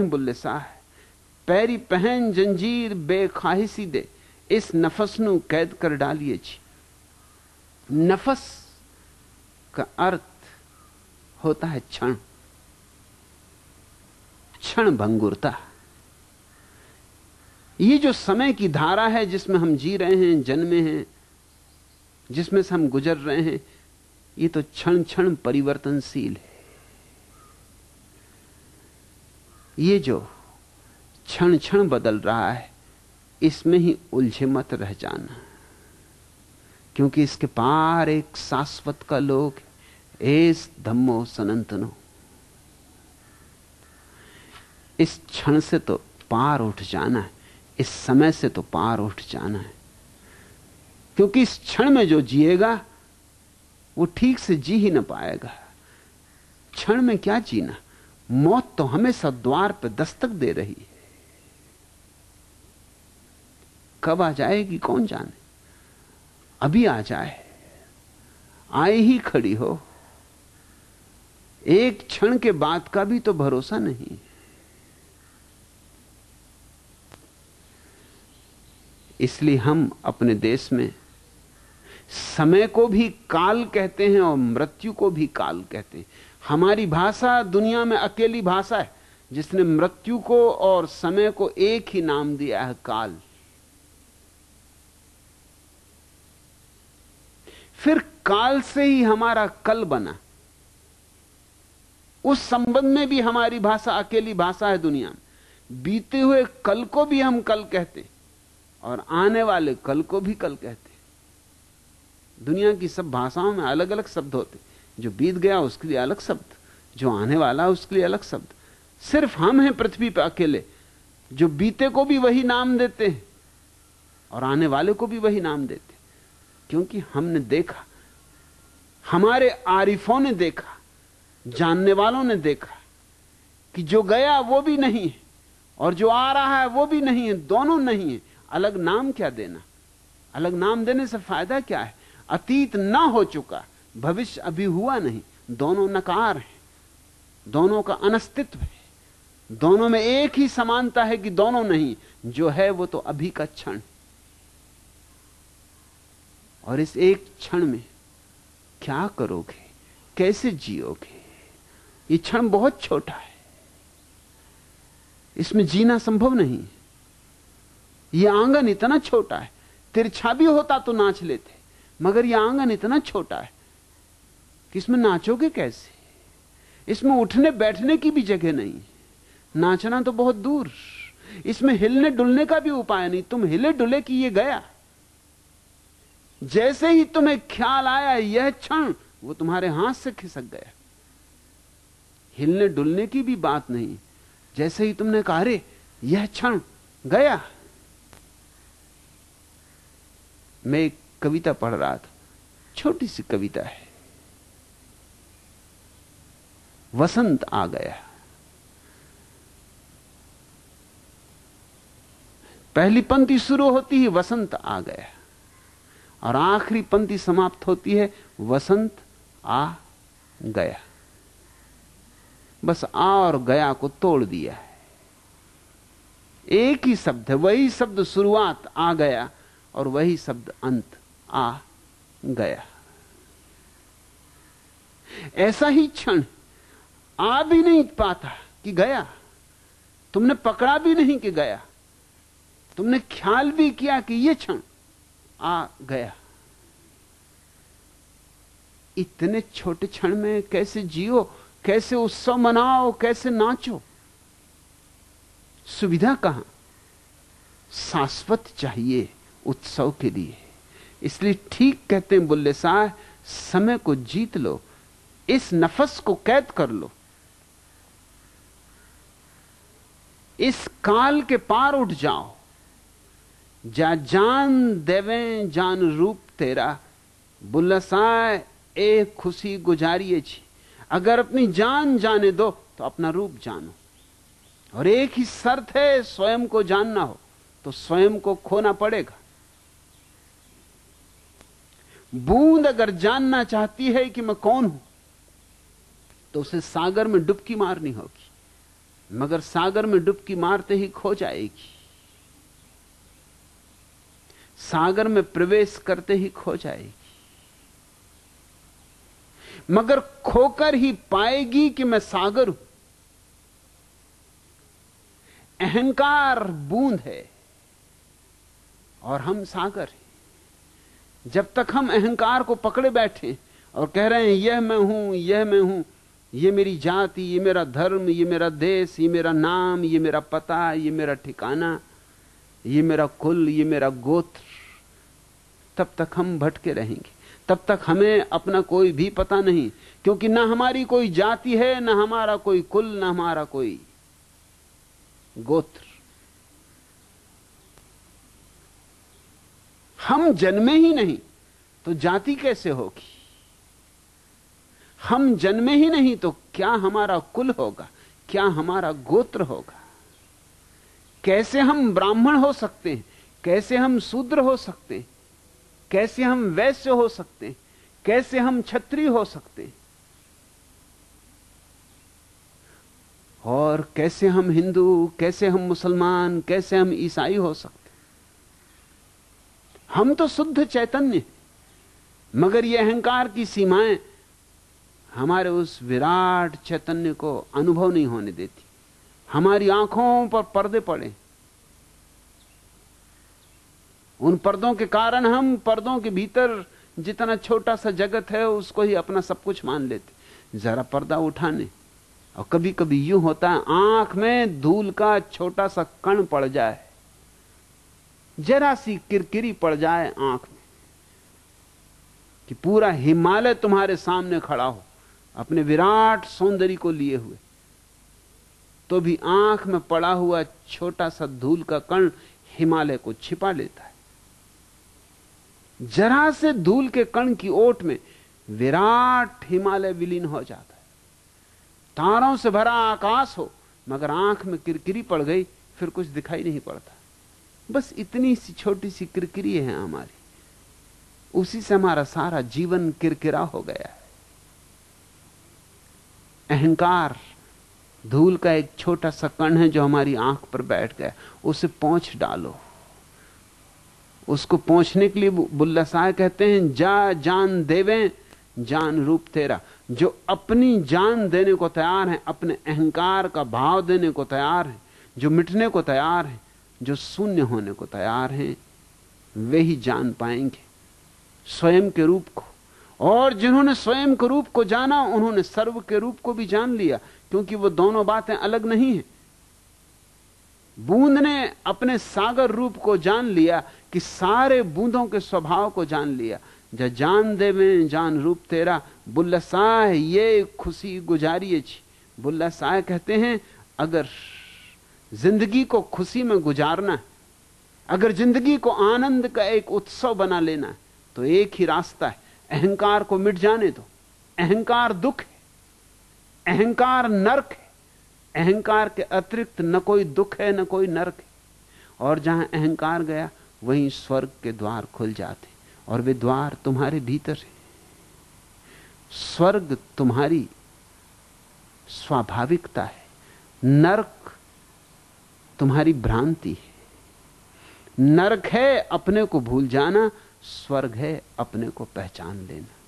हैं बुल्ले साह पैरी पहन जंजीर बेखाहिसी दे। इस नफस नु कैद कर डालिए जी। नफस का अर्थ होता है क्षण। क्षण भंगुरता। ये जो समय की धारा है जिसमें हम जी रहे हैं, जन्मे हैं, जिसमें से हम गुजर रहे हैं, ये तो क्षण क्षण परिवर्तनशील है। ये जो क्षण क्षण बदल रहा है, इसमें ही उलझे मत रह जाना। क्योंकि इसके पार एक शाश्वत का लोक एस धम्मो सनंतनो। इस क्षण से तो पार उठ जाना है, इस समय से तो पार उठ जाना है। क्योंकि इस क्षण में जो जिएगा, वो ठीक से जी ही ना पाएगा। क्षण में क्या जीना? मौत तो हमेशा द्वार पर दस्तक दे रही है। कब आ जाएगी, कौन जाने? अभी आ जाए। आए ही खड़ी हो। एक क्षण के बाद का भी तो भरोसा नहीं। इसलिए हम अपने देश में समय को भी काल कहते हैं और मृत्यु को भी काल कहते हैं। हमारी भाषा दुनिया में अकेली भाषा है, जिसने मृत्यु को और समय को एक ही नाम दिया है, काल। फिर काल से ही हमारा कल बना। उस संबंध में भी हमारी भाषा अकेली भाषा है दुनिया में। बीते हुए कल को भी हम कल कहते और आने वाले कल को भी कल कहते। दुनिया की सब भाषाओं में अलग अलग शब्द होते। जो बीत गया उसके लिए अलग शब्द, जो आने वाला है उसके लिए अलग शब्द। सिर्फ़ हम हैं पृथ्वी पर अकेले, जो बीते को भी वही नाम देते हैं और आने वाले को भी वही नाम देते क्योंकि हमने देखा, हमारे आरिफों ने देखा, जानने वालों ने देखा कि जो गया वो भी नहीं है और जो आ रहा है वो भी नहीं है, दोनों नहीं है। अलग नाम क्या देना? अलग नाम देने से फ़ायदा क्या है? अतीत ना हो चुका भविष्य अभी हुआ नहीं। दोनों नकार हैं। दोनों का अनस्तित्व है। दोनों में एक ही समानता है कि दोनों नहीं। जो है वो तो अभी का क्षण। और इस एक क्षण में क्या करोगे? कैसे जियोगे? ये क्षण बहुत छोटा है। इसमें जीना संभव नहीं। ये आँगन इतना छोटा है। तिरछा भी होता तो नाच लेते, मगर यह आँगन इतना छोटा है। कि इसमें नाचोगे कैसे? इसमें उठने बैठने की भी जगह नहीं। नाचना तो बहुत दूर। इसमें हिलने डुलने का भी उपाय नहीं। तुम हिले डुले कि ये गया? जैसे ही तुम्हें ख्याल आया यह क्षण, वो तुम्हारे हाथ से खिसक गया। हिलने डुलने की भी बात नहीं। जैसे ही तुमने कहा रे यह क्षण गया। मैं एक कविता पढ़ रहा था। छोटी सी कविता है। वसंत आ गया पहली पंक्ति शुरू होती है वसंत आ गया और आखिरी पंक्ति समाप्त होती है, वसंत आ गया बस आ और गया को तोड़ दिया है। एक ही शब्द है, वही शब्द शुरुआत आ गया और वही शब्द अंत आ गया। ऐसा ही क्षण आ भी नहीं पाता कि गया। तुमने पकड़ा भी नहीं कि गया। तुमने ख्याल भी किया कि यह क्षण आ गया। इतने छोटे क्षण में कैसे जियो, कैसे उत्सव मनाओ, कैसे नाचो? सुविधा कहाँ? शाश्वत चाहिए उत्सव के लिए। इसलिए ठीक कहते हैं बुल्ले शाह समय को जीत लो, इस नफस को कैद कर लो। इस काल के पार उठ जाओ। जा जान देवे जान रूप तेरा। बुल्लसाए ए खुशी गुजारिए छी। अगर अपनी जान जाने दो तो अपना रूप जानो। और एक ही शर्त है, स्वयं को जानना हो तो स्वयं को खोना पड़ेगा। बूंद अगर जानना चाहती है कि मैं कौन हूँ तो उसे सागर में डुबकी मारनी होगी। मगर सागर में डुबकी मारते ही खो जाएगी। सागर में प्रवेश करते ही खो जाएगी। मगर खोकर ही पाएगी कि मैं सागर हूँ। अहंकार बूंद है और हम सागर हैं। जब तक हम अहंकार को पकड़े बैठे और कह रहे हैं, यह मैं हूँ, यह मैं हूँ ये मेरी जाति, ये मेरा धर्म, ये मेरा देश, ये मेरा नाम, ये मेरा पता, ये मेरा ठिकाना, ये मेरा कुल, ये मेरा गोत्र। तब तक हम भटके रहेंगे। तब तक हमें अपना कोई भी पता नहीं, क्योंकि ना हमारी कोई जाति है, ना हमारा कोई कुल, ना हमारा कोई गोत्र। हम जन्मे ही नहीं तो जाति कैसे होगी? हम जन्मे ही नहीं तो क्या हमारा कुल होगा? क्या हमारा गोत्र होगा? कैसे हम ब्राह्मण हो सकते हैं? कैसे हम शूद्र हो सकते हैं? कैसे हम वैश्य हो सकते हैं? कैसे हम छत्री हो सकते हैं? और कैसे हम हिंदू, कैसे हम मुसलमान, कैसे हम ईसाई हो सकते हम तो शुद्ध चैतन्य मगर ये अहंकार की सीमाएँ हमारे उस विराट चैतन्य को अनुभव नहीं होने देती। हमारी आँखों पर पर्दे पड़े। उन पर्दों के कारण हम पर्दों के भीतर जितना छोटा सा जगत है, उसको ही अपना सब कुछ मान लेते। जरा पर्दा उठाने। और कभी कभी यूँ होता है, आँख में धूल का छोटा सा कण पड़ जाए। जरा सी किरकिरी पड़ जाए आँख में, कि पूरा हिमालय तुम्हारे सामने खड़ा हो। अपने विराट सौंदर्य को लिए हुए। तो भी आँख में पड़ा हुआ छोटा सा धूल का कण हिमालय को छिपा लेता है। जरा से धूल के कण की ओट में विराट हिमालय विलीन हो जाता है। तारों से भरा आकाश हो, मगर आँख में किरकिरी पड़ गई, फिर कुछ दिखाई नहीं पड़ता। बस इतनी सी छोटी सी किरकिरी है हमारी। उसी से हमारा सारा जीवन किरकिरा हो गया है। अहंकार, धूल का एक छोटा सा कण है जो हमारी आँख पर बैठ गया, उसे पहुँच डालो। उसको पहुँचने के लिए बुल्ला साह कहते हैं, जा जान देवे, जान रूप तेरा। जो अपनी जान देने को तैयार है, अपने अहंकार का भाव देने को तैयार है, जो मिटने को तैयार है, जो शून्य होने को तैयार हैं, वे ही जान पाएँगे। स्वयं के रूप को। और जिन्होंने स्वयं के रूप को जाना, उन्होंने सर्व के रूप को भी जान लिया, क्योंकि वो दोनों बातें अलग नहीं है। बूंद ने अपने सागर रूप को जान लिया कि सारे बूंदों के स्वभाव को जान लिया। जा जान दे में जान रूप तेरा बुल्ला साह ये खुशी गुजारिए बुल्ला साह कहते हैं, अगर ज़िंदगी को खुशी में गुजारना अगर ज़िंदगी को आनंद का एक उत्सव बना लेना तो एक ही रास्ता है। अहंकार को मिट जाने दो। अहंकार दुख है, अहंकार नरक है, अहंकार के अतिरिक्त न कोई दुख है, न कोई नरक है। और जहाँ अहंकार गया, वहीं स्वर्ग के द्वार खुल जाते और वे द्वार तुम्हारे भीतर है। स्वर्ग तुम्हारी स्वाभाविकता है, नरक तुम्हारी भ्रांति है। नरक है अपने को भूल जाना स्वर्ग है अपने को पहचान लेना।